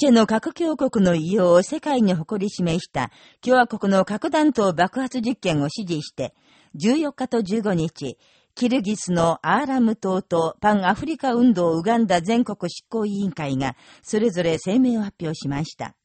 チェの核強国の異様を世界に誇り示した共和国の核弾頭爆発実験を支持して、14日と15日、キルギスのアーラム島とパンアフリカ運動ウガンダ全国執行委員会がそれぞれ声明を発表しました。